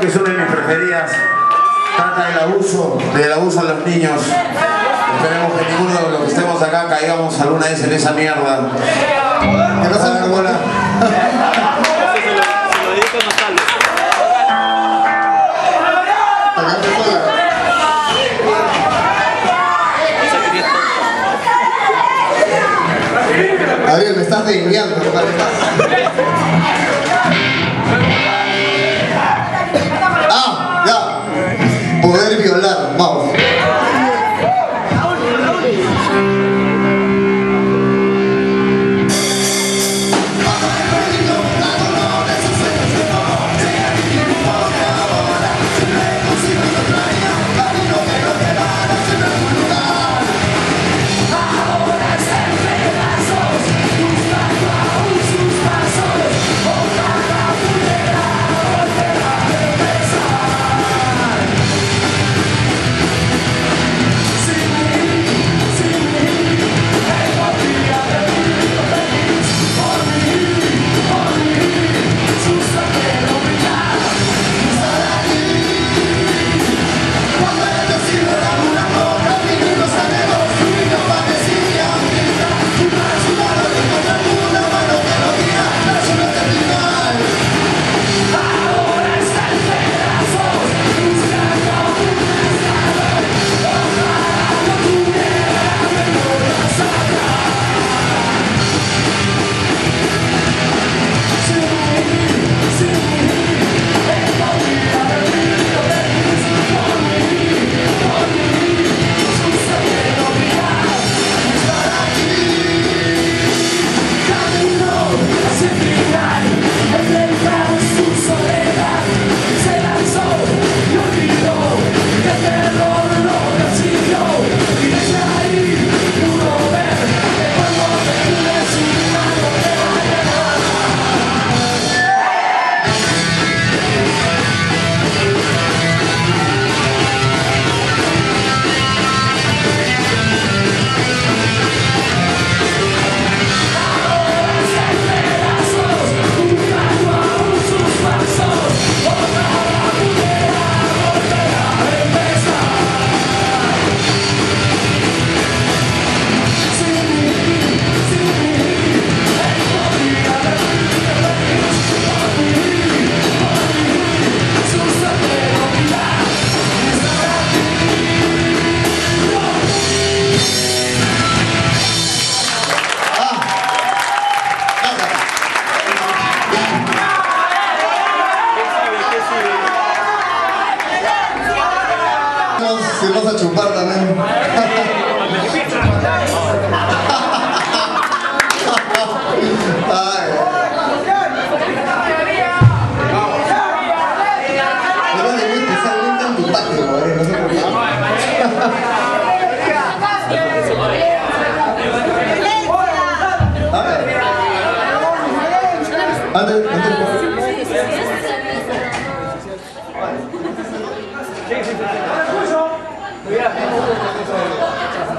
que es una de mis preferidas. Trata del abuso, del abuso a los niños. Esperemos que ninguno de los que estemos acá caigamos alguna vez en esa mierda. Que no. Gabriel, me estás desviando, Ah, ciudad, una cosa. Si vas a chupar también. そうです。